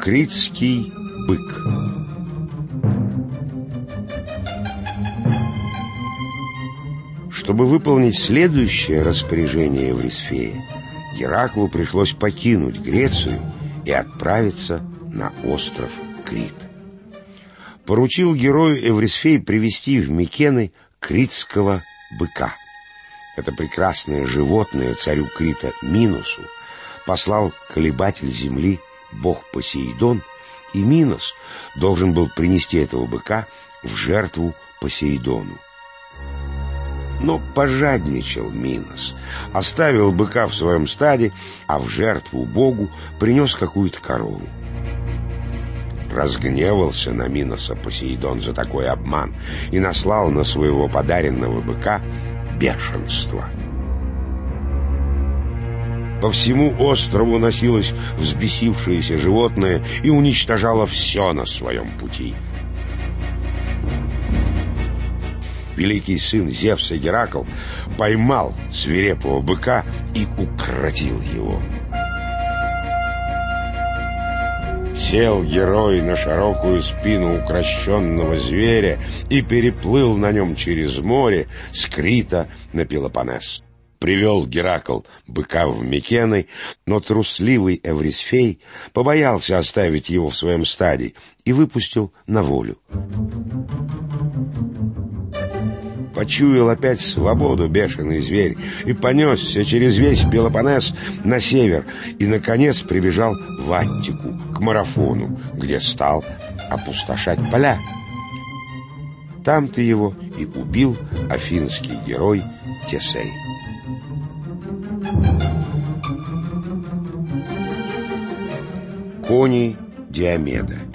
Критский бык Чтобы выполнить следующее распоряжение Еврисфея, Гераклу пришлось покинуть Грецию и отправиться на остров Крит. Поручил герою Эврисфей привести в Микены критского быка. Это прекрасное животное царю Крита Минусу послал колебатель земли бог Посейдон, и Минос должен был принести этого быка в жертву Посейдону. Но пожадничал Минос, оставил быка в своем стаде, а в жертву богу принес какую-то корову. Разгневался на Миноса Посейдон за такой обман и наслал на своего подаренного быка бешенство. По всему острову носилось взбесившееся животное и уничтожало все на своем пути. Великий сын Зевса Геракл поймал свирепого быка и укротил его. Сел герой на широкую спину укращенного зверя и переплыл на нем через море с на Пелопоннес. Привел Геракл быка в Микены, но трусливый Эврисфей побоялся оставить его в своем стаде и выпустил на волю почуял опять свободу бешеный зверь и понесся через весь Пелопоннес на север и, наконец, прибежал в Аттику, к марафону, где стал опустошать поля. Там ты его и убил афинский герой Тесей. Кони Диомеда